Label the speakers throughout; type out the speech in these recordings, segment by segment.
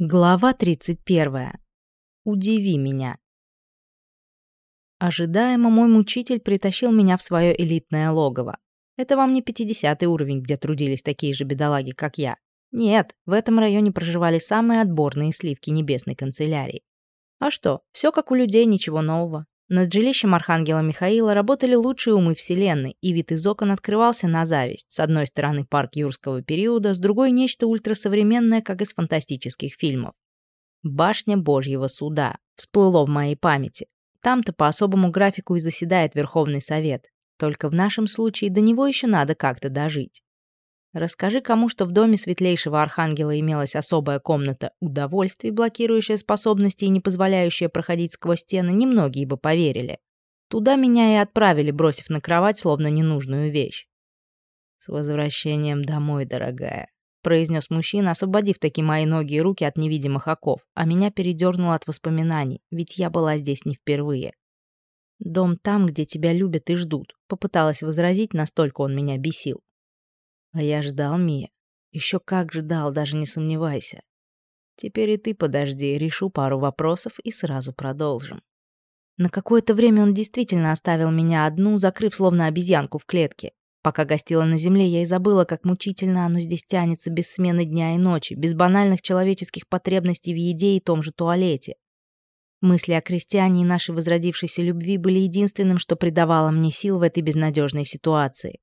Speaker 1: Глава 31. Удиви меня. Ожидаемо мой мучитель притащил меня в свое элитное логово. Это вам не 50 уровень, где трудились такие же бедолаги, как я. Нет, в этом районе проживали самые отборные сливки небесной канцелярии. А что, все как у людей, ничего нового. Над жилищем Архангела Михаила работали лучшие умы Вселенной, и вид из окон открывался на зависть. С одной стороны парк юрского периода, с другой нечто ультрасовременное, как из фантастических фильмов. Башня Божьего суда всплыло в моей памяти. Там-то по особому графику и заседает Верховный Совет. Только в нашем случае до него еще надо как-то дожить. Расскажи кому, что в доме светлейшего архангела имелась особая комната удовольствий, блокирующая способности и не позволяющая проходить сквозь стены, немногие бы поверили. Туда меня и отправили, бросив на кровать словно ненужную вещь. «С возвращением домой, дорогая», — произнес мужчина, освободив таки мои ноги и руки от невидимых оков, а меня передернуло от воспоминаний, ведь я была здесь не впервые. «Дом там, где тебя любят и ждут», — попыталась возразить, настолько он меня бесил. А я ждал, Мия. Еще как ждал, даже не сомневайся. Теперь и ты подожди, решу пару вопросов и сразу продолжим. На какое-то время он действительно оставил меня одну, закрыв словно обезьянку в клетке. Пока гостила на земле, я и забыла, как мучительно оно здесь тянется без смены дня и ночи, без банальных человеческих потребностей в еде и том же туалете. Мысли о крестьяне и нашей возродившейся любви были единственным, что придавало мне сил в этой безнадежной ситуации.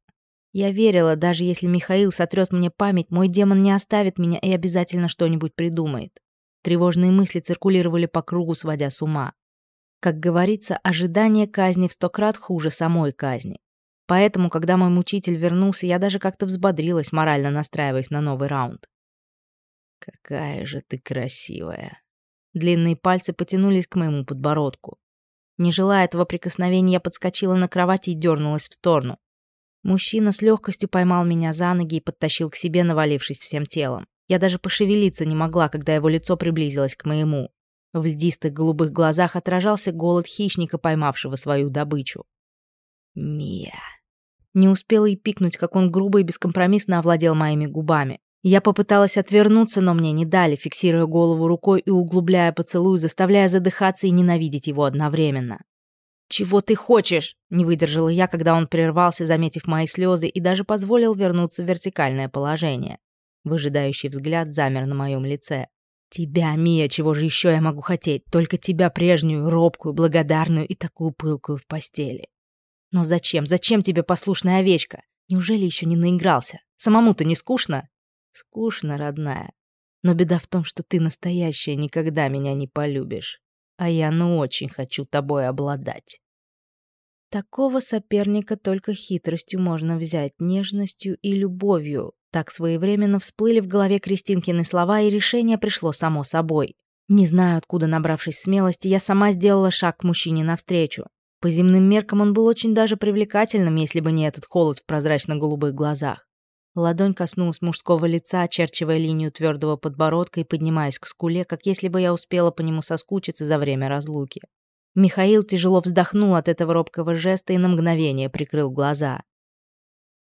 Speaker 1: Я верила, даже если Михаил сотрет мне память, мой демон не оставит меня и обязательно что-нибудь придумает. Тревожные мысли циркулировали по кругу, сводя с ума. Как говорится, ожидание казни в сто крат хуже самой казни. Поэтому, когда мой мучитель вернулся, я даже как-то взбодрилась, морально настраиваясь на новый раунд. «Какая же ты красивая!» Длинные пальцы потянулись к моему подбородку. Не желая этого прикосновения, я подскочила на кровати и дернулась в сторону. Мужчина с легкостью поймал меня за ноги и подтащил к себе, навалившись всем телом. Я даже пошевелиться не могла, когда его лицо приблизилось к моему. В льдистых голубых глазах отражался голод хищника, поймавшего свою добычу. «Мия». Не успела и пикнуть, как он грубо и бескомпромиссно овладел моими губами. Я попыталась отвернуться, но мне не дали, фиксируя голову рукой и углубляя поцелуй, заставляя задыхаться и ненавидеть его одновременно. «Чего ты хочешь?» — не выдержала я, когда он прервался, заметив мои слезы, и даже позволил вернуться в вертикальное положение. Выжидающий взгляд замер на моем лице. «Тебя, Мия, чего же еще я могу хотеть? Только тебя прежнюю, робкую, благодарную и такую пылкую в постели. Но зачем? Зачем тебе послушная овечка? Неужели еще не наигрался? Самому-то не скучно?» «Скучно, родная. Но беда в том, что ты настоящая никогда меня не полюбишь а я ну очень хочу тобой обладать. Такого соперника только хитростью можно взять, нежностью и любовью. Так своевременно всплыли в голове Кристинкины слова, и решение пришло само собой. Не знаю, откуда набравшись смелости, я сама сделала шаг к мужчине навстречу. По земным меркам он был очень даже привлекательным, если бы не этот холод в прозрачно-голубых глазах. Ладонь коснулась мужского лица, очерчивая линию твердого подбородка и поднимаясь к скуле, как если бы я успела по нему соскучиться за время разлуки. Михаил тяжело вздохнул от этого робкого жеста и на мгновение прикрыл глаза.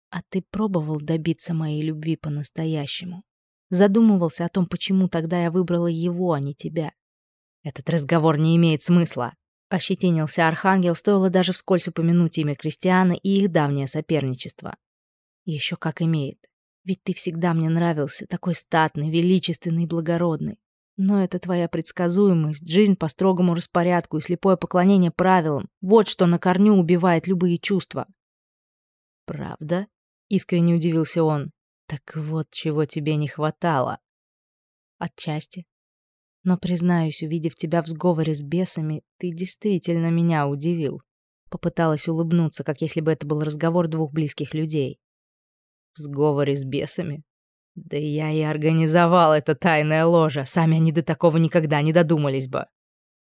Speaker 1: «А ты пробовал добиться моей любви по-настоящему? Задумывался о том, почему тогда я выбрала его, а не тебя?» «Этот разговор не имеет смысла», — ощетинился Архангел, стоило даже вскользь упомянуть имя Кристиана и их давнее соперничество. Еще как имеет. Ведь ты всегда мне нравился, такой статный, величественный и благородный. Но это твоя предсказуемость, жизнь по строгому распорядку и слепое поклонение правилам. Вот что на корню убивает любые чувства. Правда? Искренне удивился он. Так вот, чего тебе не хватало. Отчасти. Но, признаюсь, увидев тебя в сговоре с бесами, ты действительно меня удивил. Попыталась улыбнуться, как если бы это был разговор двух близких людей. В сговоре с бесами? Да я и организовал это тайное ложе. Сами они до такого никогда не додумались бы.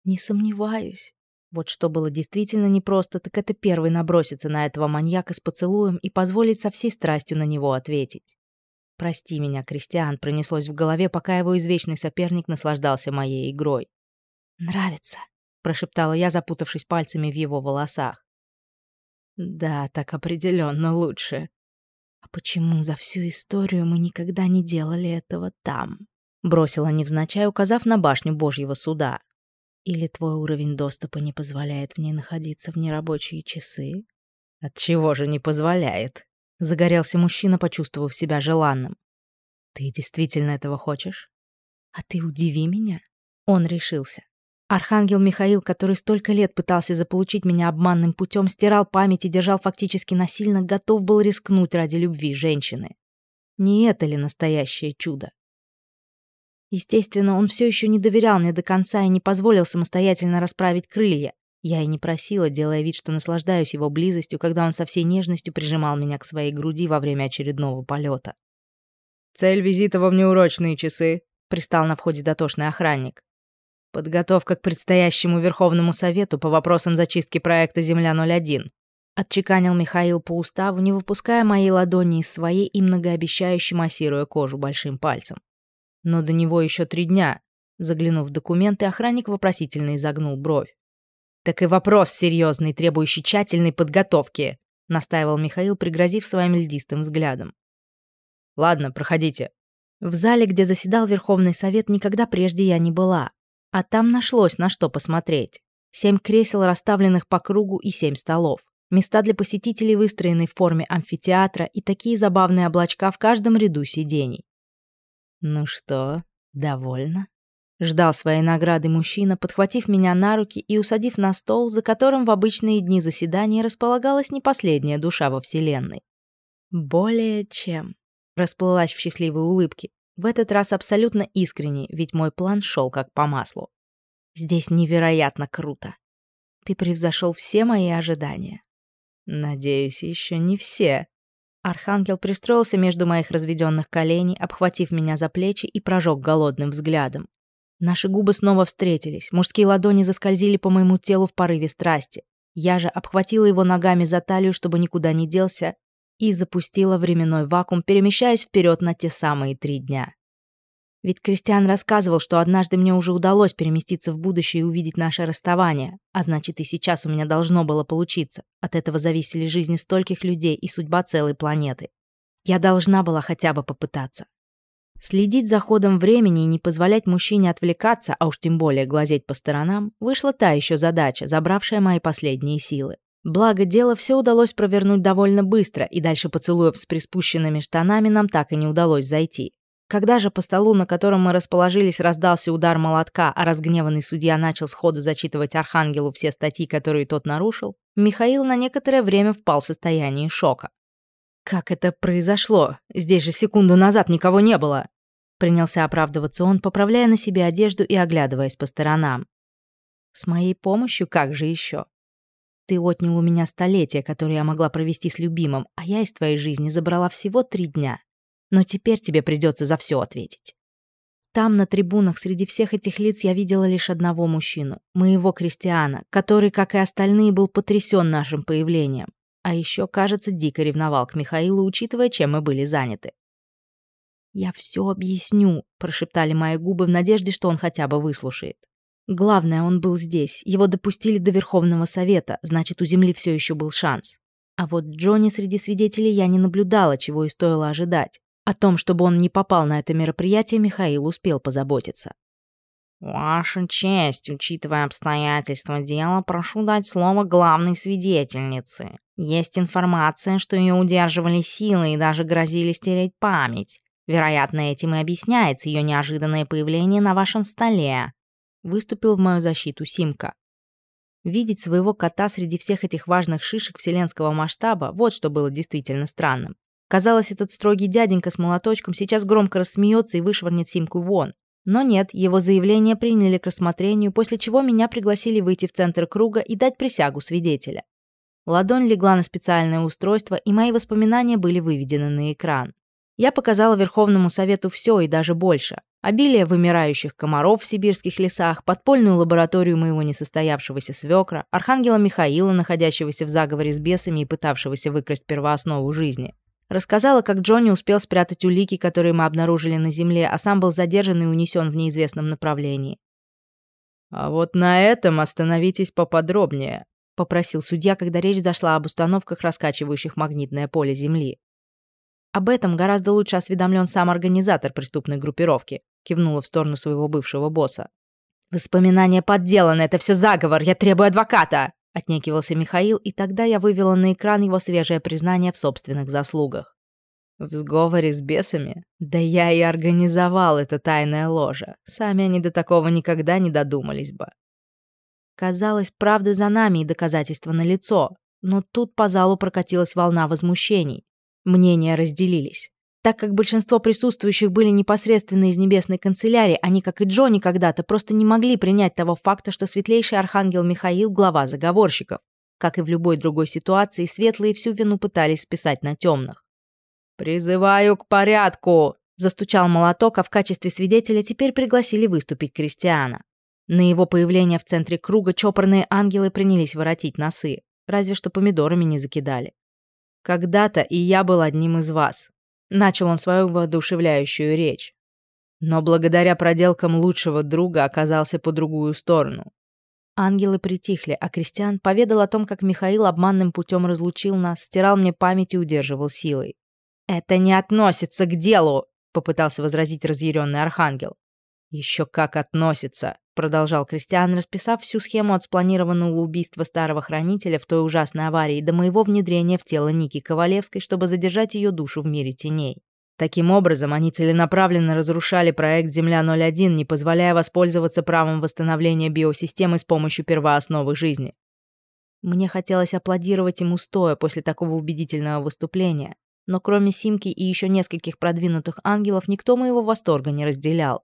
Speaker 1: Не сомневаюсь. Вот что было действительно непросто, так это первый наброситься на этого маньяка с поцелуем и позволить со всей страстью на него ответить. «Прости меня, Кристиан», пронеслось в голове, пока его извечный соперник наслаждался моей игрой. «Нравится», — прошептала я, запутавшись пальцами в его волосах. «Да, так определенно лучше», а почему за всю историю мы никогда не делали этого там? Бросила невзначай, указав на башню Божьего суда. Или твой уровень доступа не позволяет в ней находиться в нерабочие часы? От чего же не позволяет? Загорелся мужчина, почувствовав себя желанным. Ты действительно этого хочешь? А ты удиви меня. Он решился. Архангел Михаил, который столько лет пытался заполучить меня обманным путем, стирал память и держал фактически насильно, готов был рискнуть ради любви женщины. Не это ли настоящее чудо? Естественно, он все еще не доверял мне до конца и не позволил самостоятельно расправить крылья. Я и не просила, делая вид, что наслаждаюсь его близостью, когда он со всей нежностью прижимал меня к своей груди во время очередного полета.
Speaker 2: «Цель визита во внеурочные часы», —
Speaker 1: пристал на входе дотошный охранник. «Подготовка к предстоящему Верховному Совету по вопросам зачистки проекта «Земля-01», — отчеканил Михаил по уставу, не выпуская моей ладони из своей и многообещающе массируя кожу большим пальцем. Но до него еще три дня. Заглянув в документы, охранник вопросительно изогнул бровь. «Так и вопрос серьезный, требующий тщательной подготовки», настаивал Михаил, пригрозив своим льдистым взглядом.
Speaker 2: «Ладно, проходите».
Speaker 1: В зале, где заседал Верховный Совет, никогда прежде я не была. А там нашлось на что посмотреть. Семь кресел, расставленных по кругу, и семь столов. Места для посетителей выстроены в форме амфитеатра и такие забавные облачка в каждом ряду сидений. «Ну что, довольна?» Ждал своей награды мужчина, подхватив меня на руки и усадив на стол, за которым в обычные дни заседания располагалась не последняя душа во Вселенной. «Более чем», — расплылась в счастливой улыбке, в этот раз абсолютно искренне, ведь мой план шел как по маслу. «Здесь невероятно круто. Ты превзошел все мои ожидания». «Надеюсь, еще не все», Архангел пристроился между моих разведенных коленей, обхватив меня за плечи и прожег голодным взглядом. Наши губы снова встретились, мужские ладони заскользили по моему телу в порыве страсти. Я же обхватила его ногами за талию, чтобы никуда не делся, и запустила временной вакуум, перемещаясь вперед на те самые три дня. Ведь Кристиан рассказывал, что однажды мне уже удалось переместиться в будущее и увидеть наше расставание, а значит и сейчас у меня должно было получиться. От этого зависели жизни стольких людей и судьба целой планеты. Я должна была хотя бы попытаться. Следить за ходом времени и не позволять мужчине отвлекаться, а уж тем более глазеть по сторонам, вышла та еще задача, забравшая мои последние силы. Благо, дело все удалось провернуть довольно быстро, и дальше поцелуев с приспущенными штанами нам так и не удалось зайти. Когда же по столу, на котором мы расположились, раздался удар молотка, а разгневанный судья начал сходу зачитывать Архангелу все статьи, которые тот нарушил, Михаил на некоторое время впал в состояние шока. «Как это произошло? Здесь же секунду назад никого не было!» Принялся оправдываться он, поправляя на себе одежду и оглядываясь по сторонам. «С моей помощью как же еще? Ты отнял у меня столетия, которые я могла провести с любимым, а я из твоей жизни забрала всего три дня. Но теперь тебе придется за все ответить. Там, на трибунах, среди всех этих лиц я видела лишь одного мужчину, моего Кристиана, который, как и остальные, был потрясен нашим появлением. А еще, кажется, дико ревновал к Михаилу, учитывая, чем мы были заняты. «Я все объясню», — прошептали мои губы в надежде, что он хотя бы выслушает. Главное, он был здесь. Его допустили до Верховного Совета, значит, у Земли все еще был шанс. А вот Джонни среди свидетелей я не наблюдала, чего и стоило ожидать. О том, чтобы он не попал на это мероприятие, Михаил успел позаботиться.
Speaker 3: «Ваша честь, учитывая обстоятельства дела, прошу дать слово главной свидетельнице. Есть информация, что ее удерживали силы и даже грозили стереть память. Вероятно, этим и объясняется ее неожиданное появление на вашем столе».
Speaker 1: Выступил в мою защиту Симка. Видеть своего кота среди всех этих важных шишек вселенского масштаба – вот что было действительно странным. Казалось, этот строгий дяденька с молоточком сейчас громко рассмеется и вышвырнет Симку вон. Но нет, его заявление приняли к рассмотрению, после чего меня пригласили выйти в центр круга и дать присягу свидетеля. Ладонь легла на специальное устройство, и мои воспоминания были выведены на экран. Я показала Верховному Совету все и даже больше. Обилие вымирающих комаров в сибирских лесах, подпольную лабораторию моего несостоявшегося свекра, архангела Михаила, находящегося в заговоре с бесами и пытавшегося выкрасть первооснову жизни, Рассказала, как Джонни успел спрятать улики, которые мы обнаружили на земле, а сам был задержан и унесен в неизвестном направлении.
Speaker 2: «А вот на этом остановитесь поподробнее», — попросил судья, когда речь зашла об установках, раскачивающих магнитное поле Земли.
Speaker 1: Об этом гораздо лучше осведомлен сам организатор преступной группировки, кивнула в сторону своего бывшего босса. «Воспоминания подделаны, это все заговор, я требую адвоката!» Отнекивался Михаил, и тогда я вывела на экран его свежее признание в собственных заслугах. В сговоре с бесами? Да я и организовал это тайное ложе. Сами они до такого никогда не додумались бы. Казалось, правда за нами и доказательства налицо, но тут по залу прокатилась волна возмущений. Мнения разделились. Так как большинство присутствующих были непосредственно из небесной канцелярии, они, как и Джонни когда-то, просто не могли принять того факта, что светлейший архангел Михаил – глава заговорщиков. Как и в любой другой ситуации, светлые всю вину пытались списать на темных. «Призываю к порядку!» – застучал молоток, а в качестве свидетеля теперь пригласили выступить Кристиана. На его появление в центре круга чопорные ангелы принялись воротить носы, разве что помидорами не закидали. «Когда-то и я был одним из вас. Начал он свою воодушевляющую речь. Но благодаря проделкам лучшего друга оказался по другую сторону. Ангелы притихли, а Кристиан поведал о том, как Михаил обманным путем разлучил нас, стирал мне память и удерживал силой. «Это не относится к делу!» — попытался возразить разъяренный архангел. «Еще как относится!» — продолжал Кристиан, расписав всю схему от спланированного убийства старого хранителя в той ужасной аварии до моего внедрения в тело Ники Ковалевской, чтобы задержать ее душу в мире теней. Таким образом, они целенаправленно разрушали проект «Земля-01», не позволяя воспользоваться правом восстановления биосистемы с помощью первоосновы жизни. Мне хотелось аплодировать ему стоя после такого убедительного выступления, но кроме Симки и еще нескольких продвинутых ангелов никто моего восторга не разделял.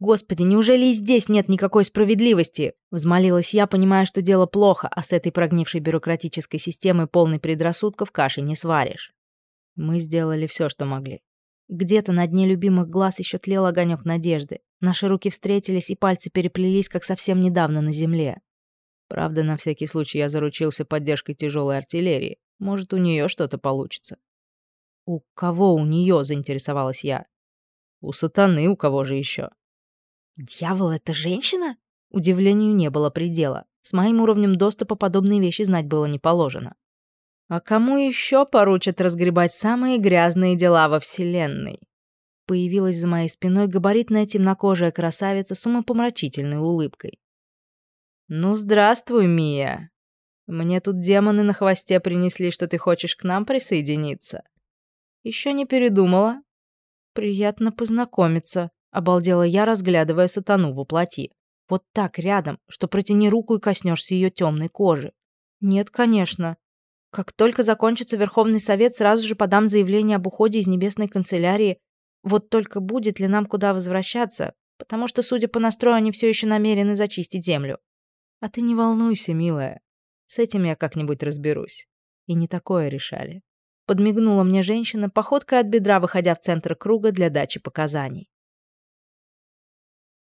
Speaker 1: «Господи, неужели и здесь нет никакой справедливости?» Взмолилась я, понимая, что дело плохо, а с этой прогнившей бюрократической системой полной предрассудков каши не сваришь. Мы сделали все, что могли. Где-то на дне любимых глаз еще тлел огонек надежды. Наши руки встретились, и пальцы переплелись, как совсем недавно на земле. Правда, на всякий случай я заручился поддержкой тяжелой артиллерии. Может, у нее что-то получится. «У кого у нее?» — заинтересовалась я. «У сатаны, у кого же еще?» «Дьявол, это женщина?» Удивлению не было предела. С моим уровнем доступа подобные вещи знать было не положено. А кому еще поручат разгребать самые грязные дела во Вселенной? Появилась за моей спиной габаритная темнокожая красавица с умопомрачительной улыбкой. «Ну, здравствуй, Мия. Мне тут демоны на хвосте принесли, что ты хочешь к нам присоединиться. Еще не передумала? Приятно познакомиться», Обалдела я, разглядывая сатану во плоти. Вот так рядом, что протяни руку и коснешься ее темной кожи. Нет, конечно. Как только закончится Верховный Совет, сразу же подам заявление об уходе из Небесной канцелярии. Вот только будет ли нам куда возвращаться, потому что, судя по настрою, они все еще намерены зачистить землю. А ты не волнуйся, милая. С этим я как-нибудь разберусь. И не такое решали. Подмигнула мне женщина, походкой от бедра выходя в центр круга для дачи показаний.